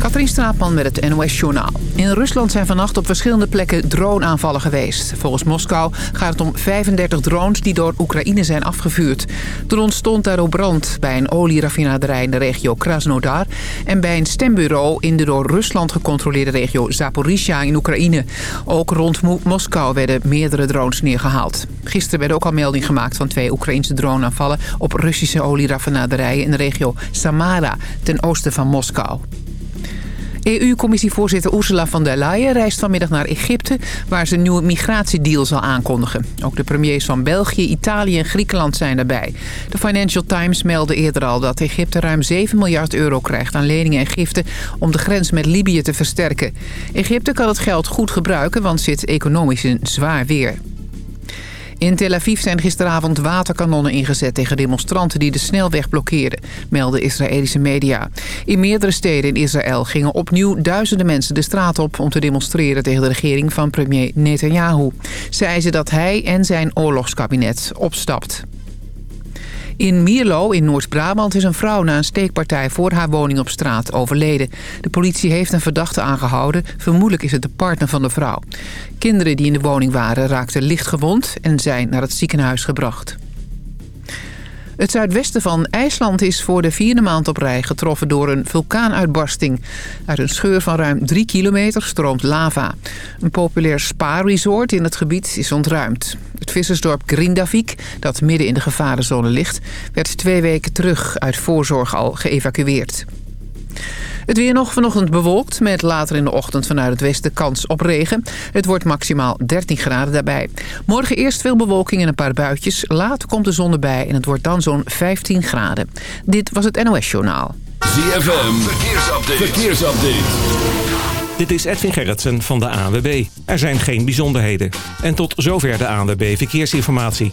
Katrien Straatman met het NOS-journaal. In Rusland zijn vannacht op verschillende plekken droneaanvallen geweest. Volgens Moskou gaat het om 35 drones die door Oekraïne zijn afgevuurd. Er ontstond daardoor brand bij een olieraffinaderij in de regio Krasnodar... en bij een stembureau in de door Rusland gecontroleerde regio Zaporizhia in Oekraïne. Ook rond Moskou werden meerdere drones neergehaald. Gisteren werd ook al melding gemaakt van twee Oekraïnse droneaanvallen... op Russische olieraffinaderijen in de regio Samara ten oosten van Moskou. EU-commissievoorzitter Ursula von der Leyen reist vanmiddag naar Egypte... waar ze een nieuwe migratiedeal zal aankondigen. Ook de premiers van België, Italië en Griekenland zijn daarbij. De Financial Times meldde eerder al dat Egypte ruim 7 miljard euro krijgt... aan leningen en giften om de grens met Libië te versterken. Egypte kan het geld goed gebruiken, want zit economisch in zwaar weer. In Tel Aviv zijn gisteravond waterkanonnen ingezet tegen demonstranten die de snelweg blokkeerden, melden Israëlische media. In meerdere steden in Israël gingen opnieuw duizenden mensen de straat op om te demonstreren tegen de regering van premier Netanyahu. Ze dat hij en zijn oorlogskabinet opstapt. In Mierlo in Noord-Brabant is een vrouw na een steekpartij voor haar woning op straat overleden. De politie heeft een verdachte aangehouden. Vermoedelijk is het de partner van de vrouw. Kinderen die in de woning waren raakten licht gewond en zijn naar het ziekenhuis gebracht. Het zuidwesten van IJsland is voor de vierde maand op rij getroffen door een vulkaanuitbarsting. Uit een scheur van ruim drie kilometer stroomt lava. Een populair spa-resort in het gebied is ontruimd. Het vissersdorp Grindavik, dat midden in de gevarenzone ligt... werd twee weken terug uit voorzorg al geëvacueerd. Het weer nog vanochtend bewolkt met later in de ochtend vanuit het westen kans op regen. Het wordt maximaal 13 graden daarbij. Morgen eerst veel bewolking en een paar buitjes. Later komt de zon erbij en het wordt dan zo'n 15 graden. Dit was het NOS Journaal. ZFM, verkeersupdate. verkeersupdate. Dit is Edwin Gerritsen van de ANWB. Er zijn geen bijzonderheden. En tot zover de ANWB Verkeersinformatie.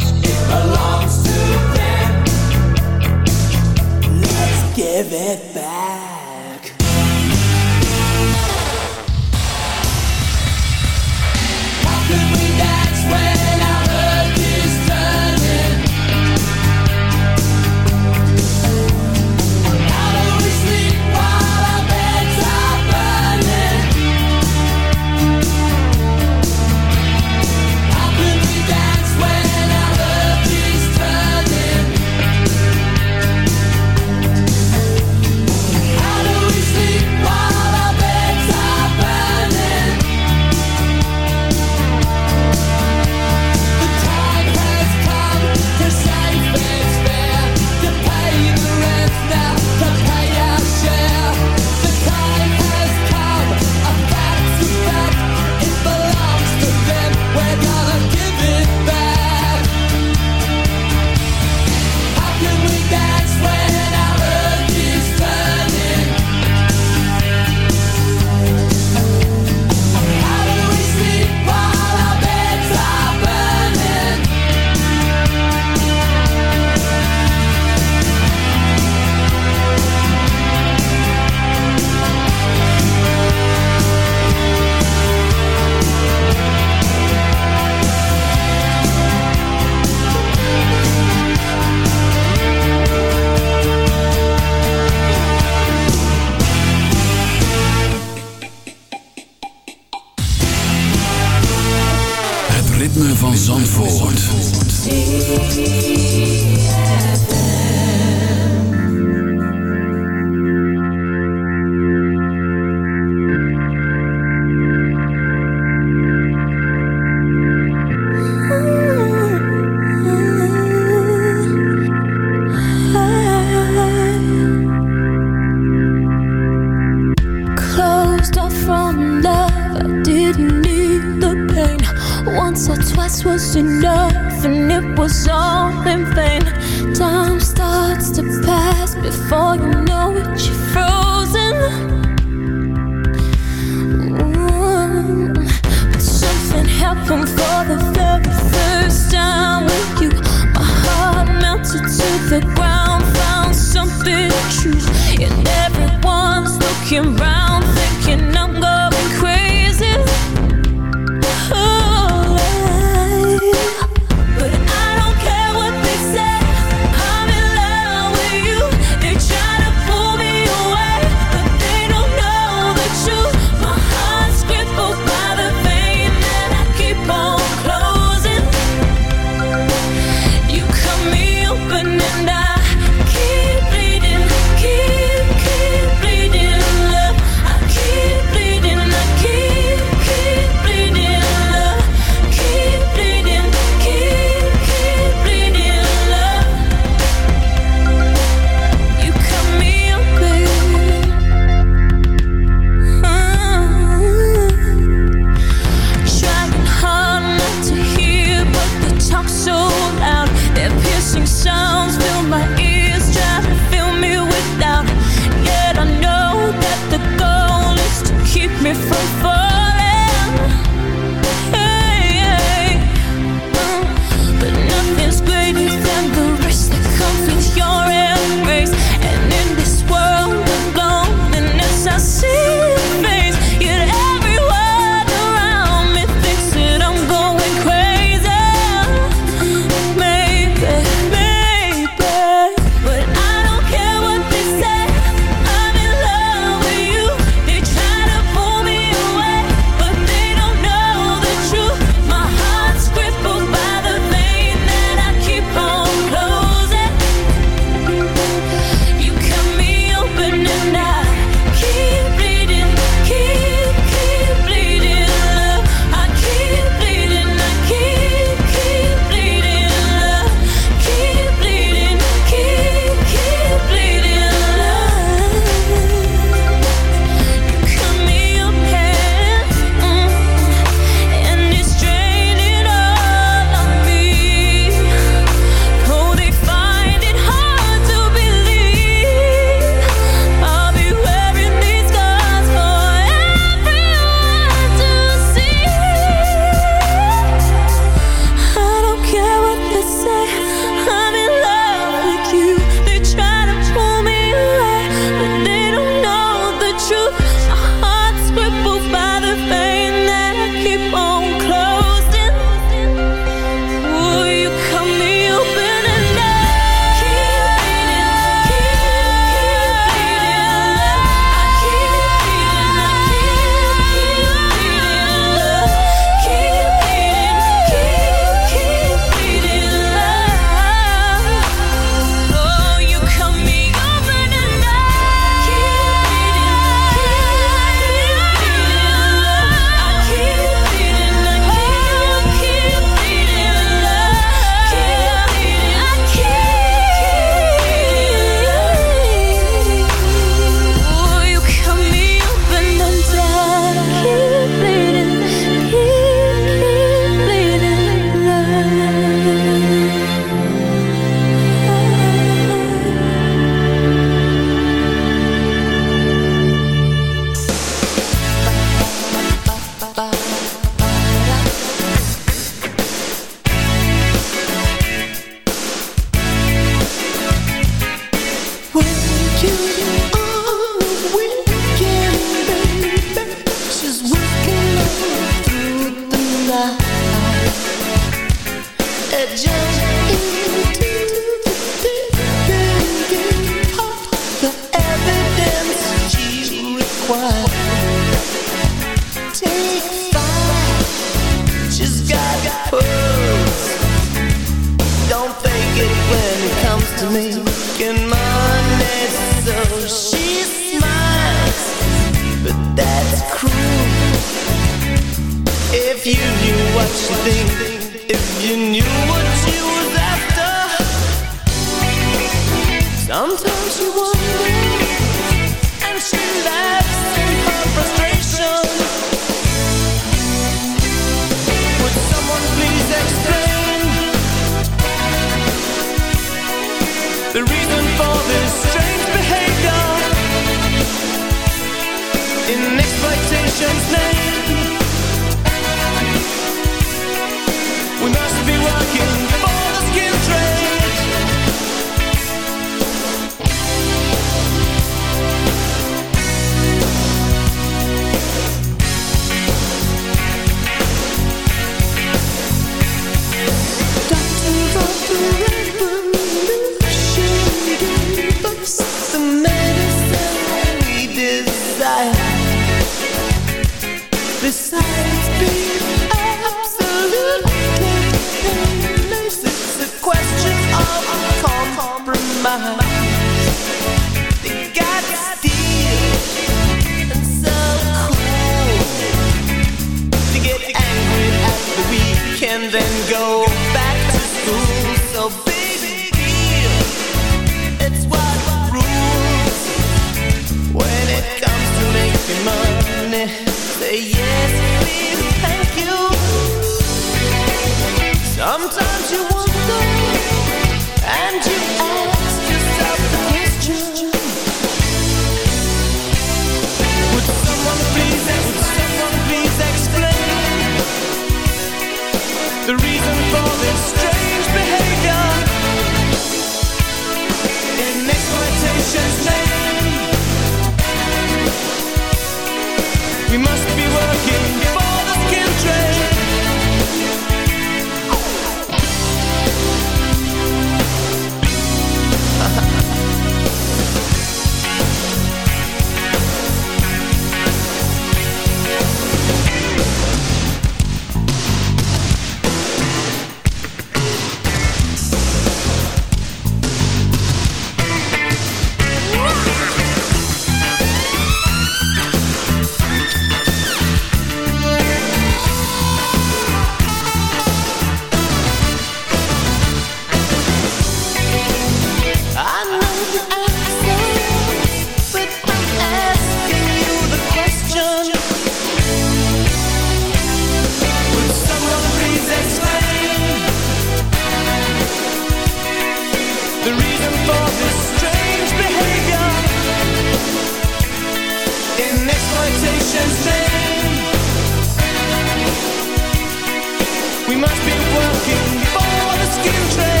been working for the skin trade.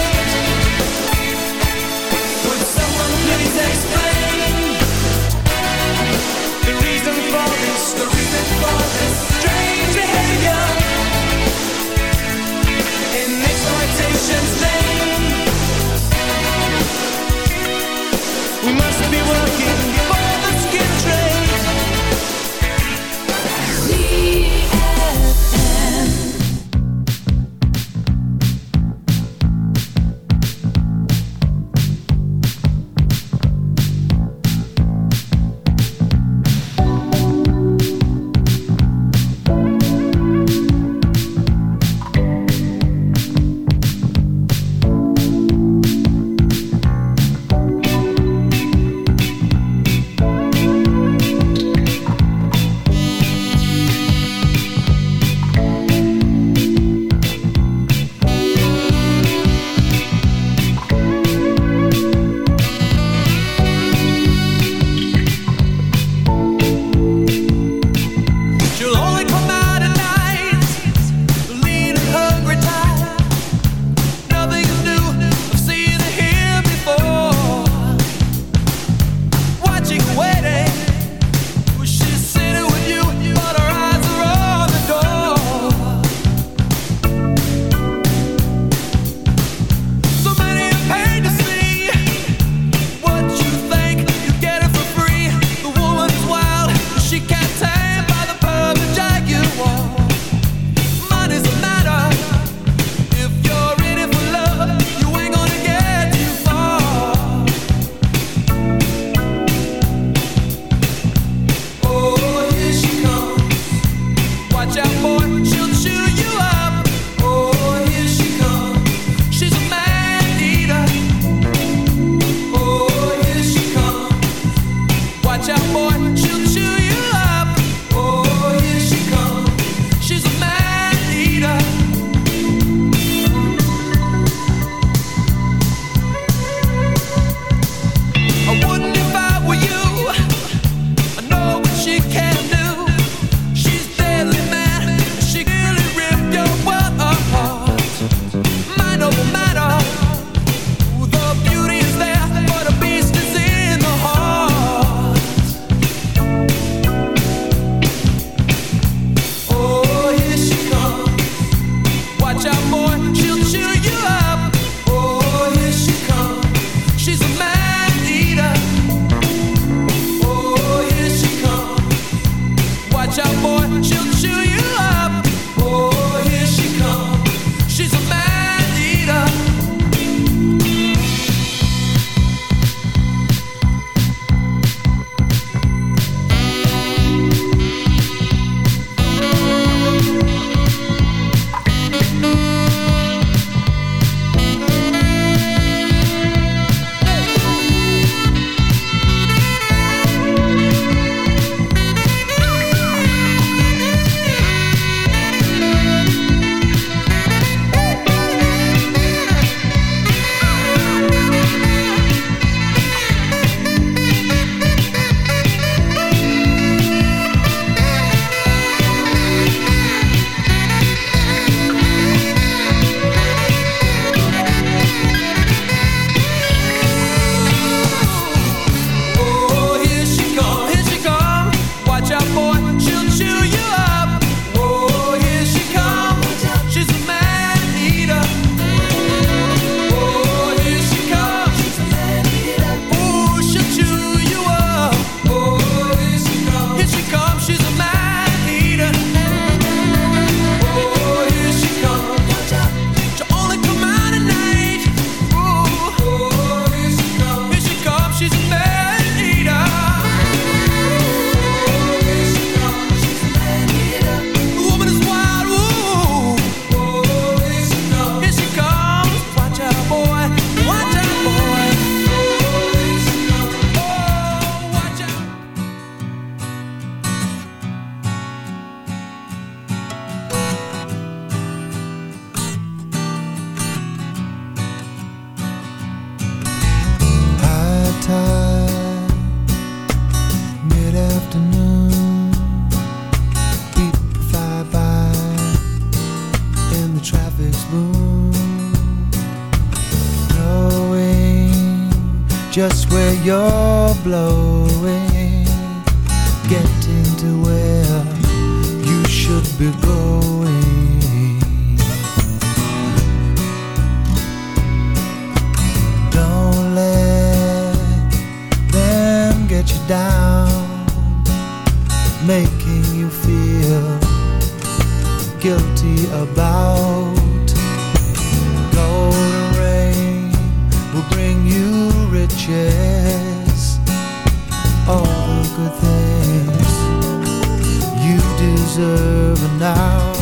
your blow. deserve an hour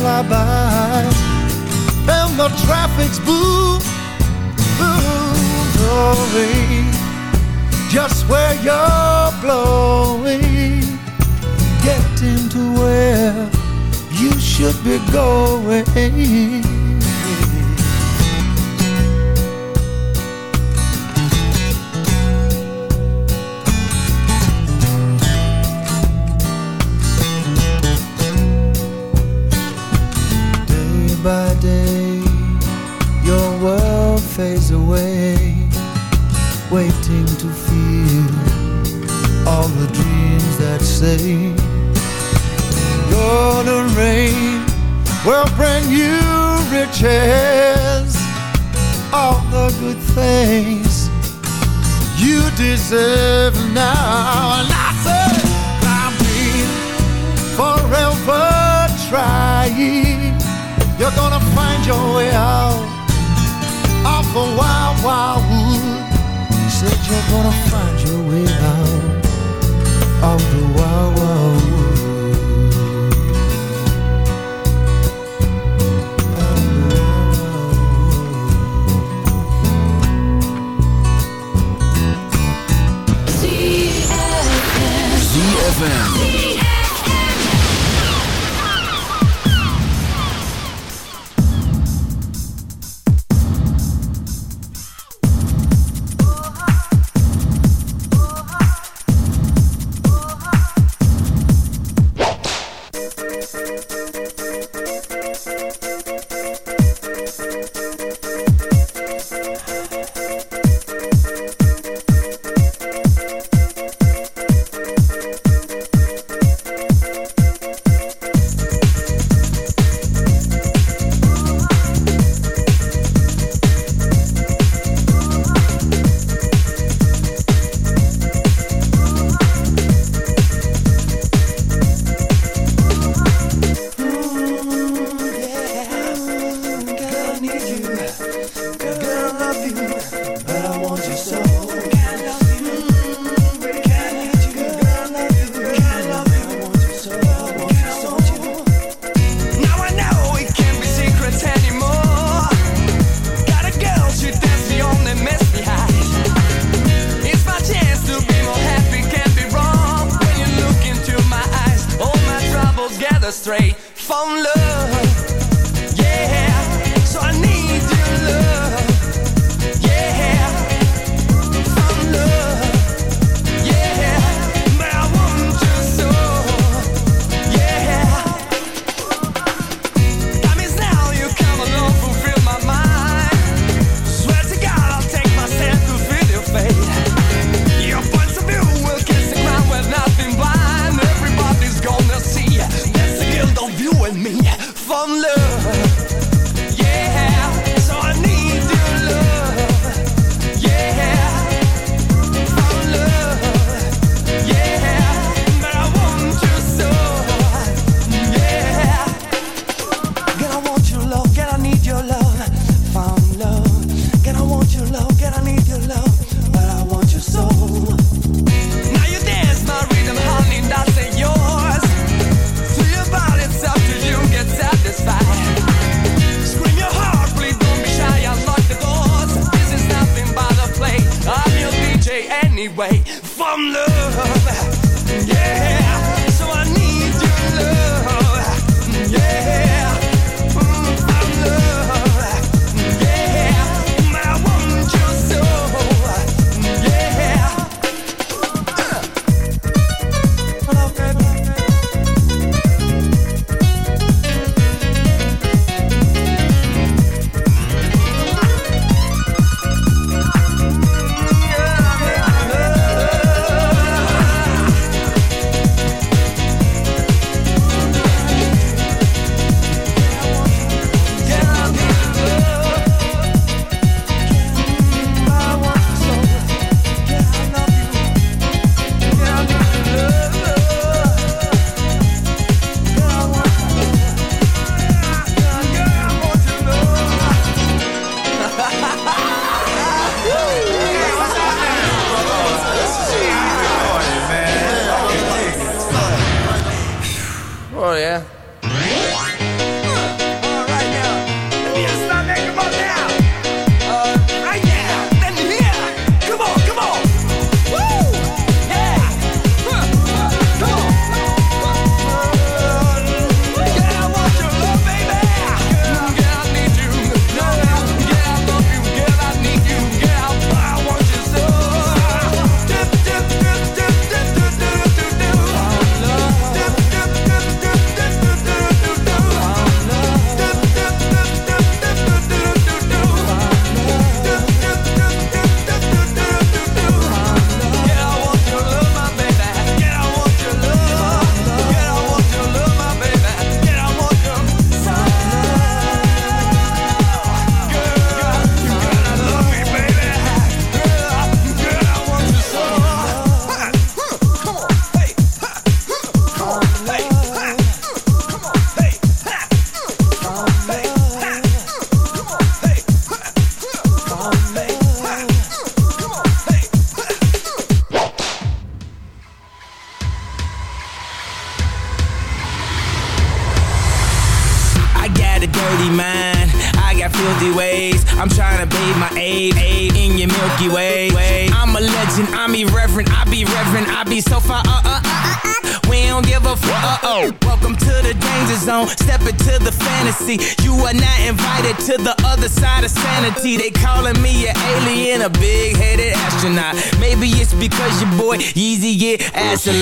fly by and the traffic's boom, boom, blowing just where you're blowing. Getting to where you should be going.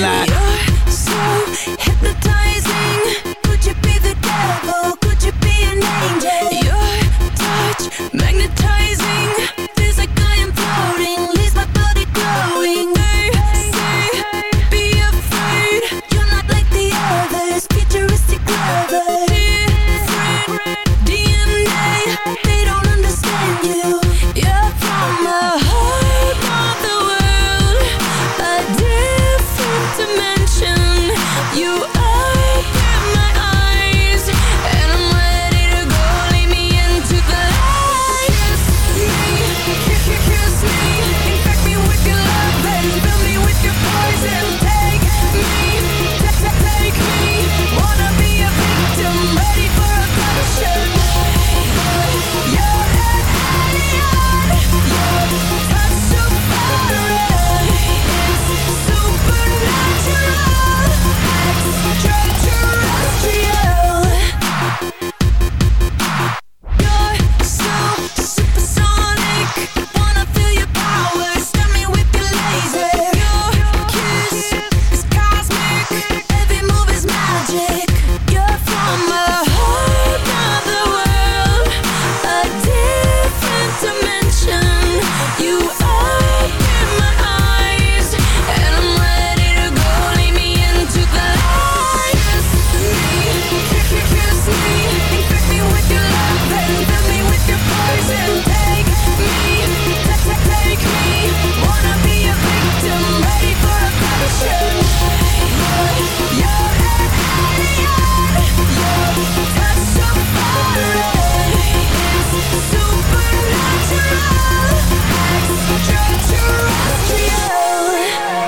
lot You're so hypnotizing Could you be the devil? Could you be an angel? Your touch magnetizing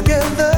together.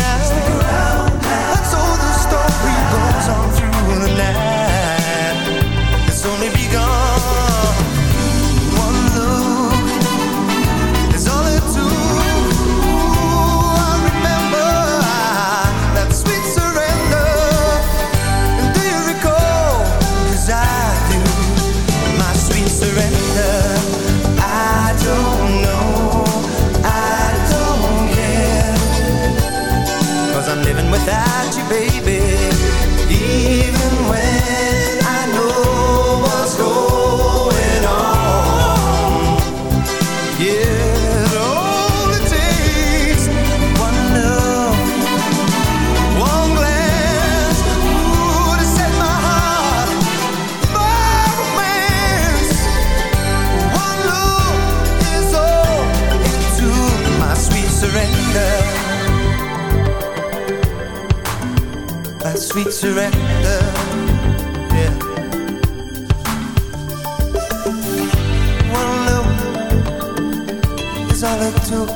took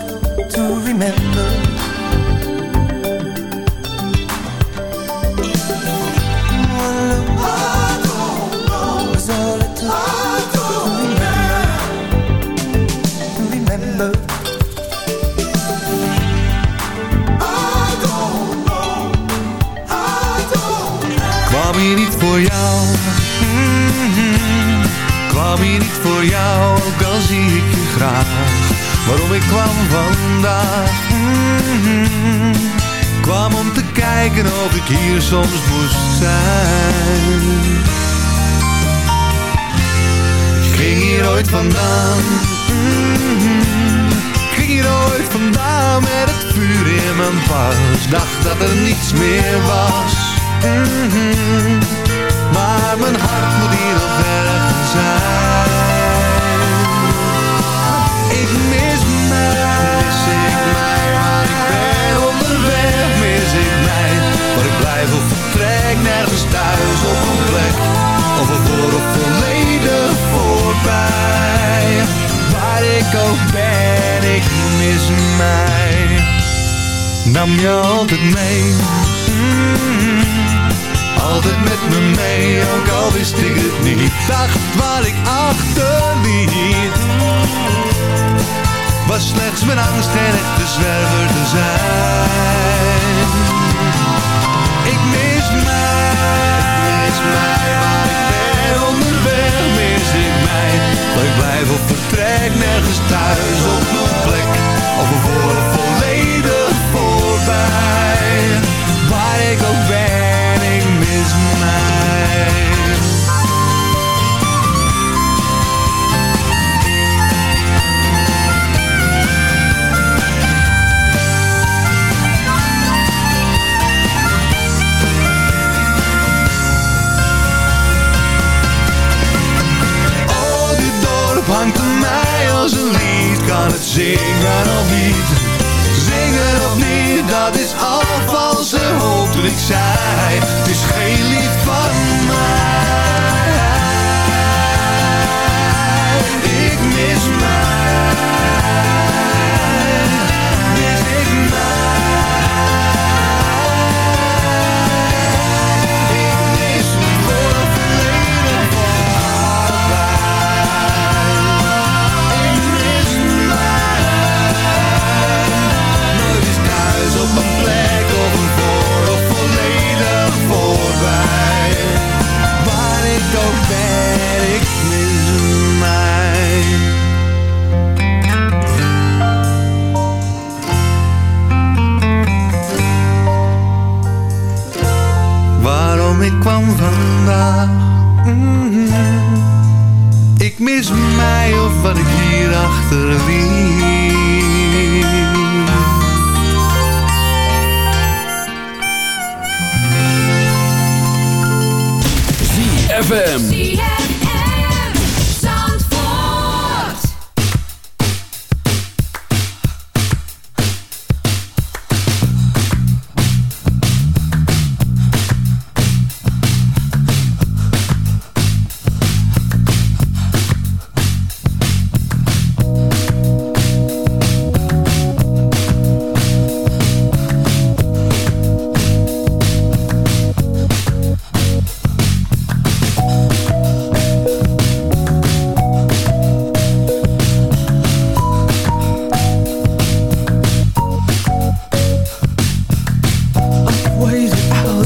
to remember. Kwam hier niet voor jou Mhm. Kwam hier niet voor jou Ook al zie ik je graag Waarom ik kwam vandaag Mhm. Kwam om te kijken of ik hier soms moest zijn Ik ging hier ooit vandaan Mhm. Ging hier ooit vandaan met het vuur in mijn pas Dacht dat er niets meer was Mhm. Maar mijn hart moet hier nog ergens zijn ik ook ben Ik mis mij Nam je altijd mee Mm. altijd met me mee, ook al wist ik het niet. Dacht wat ik achterliet, was slechts mijn angst geen echte zwerver te zijn. Ik blijf op vertrek, nergens thuis op mijn plek. Of we worden volledig voorbij. Waar ik ook ben, ik mis mij. Hangt aan mij als een lied. Kan het zingen of niet? Zingen of niet, dat is al valse hoop dat ik zei. Het is geen lied van mij. Ik mis mij. Mm-hmm. Ik mis mij of wat ik hier achterliet. ZFM.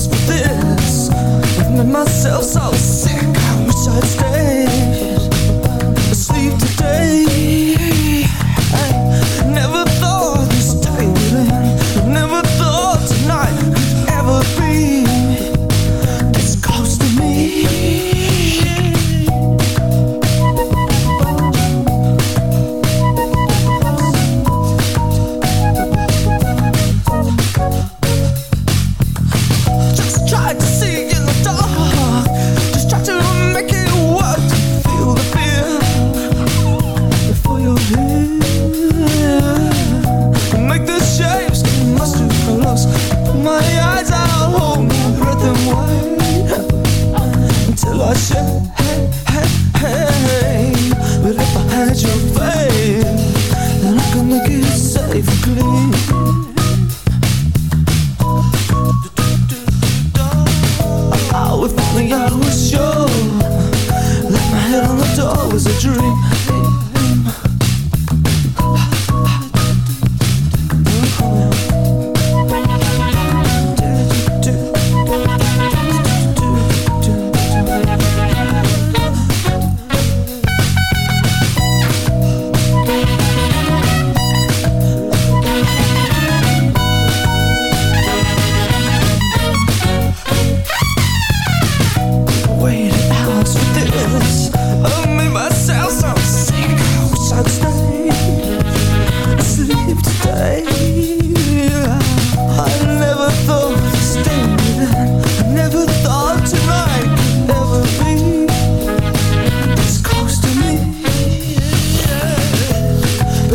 for this. I've made myself so sick. I wish I'd stay.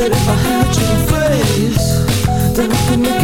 that if I had your face, then I could make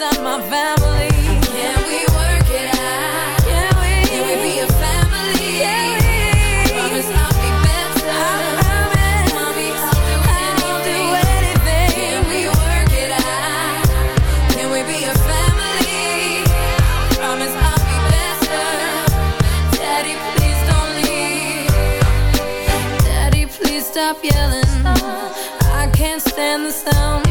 Can we work it out? Can we? Be a family? I promise I'll be better. I promise, I'll I'll. Do anything. Can we work it out? Can we be a family? Promise I'll be better. Daddy, please don't leave. Daddy, please stop yelling. I can't stand the sound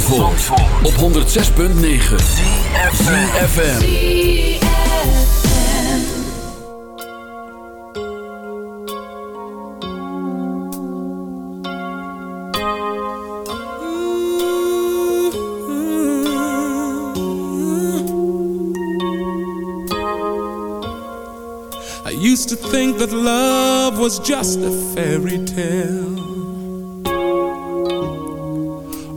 van Zandvoort, op 106.9 CFFM I used to think that love was just a fairy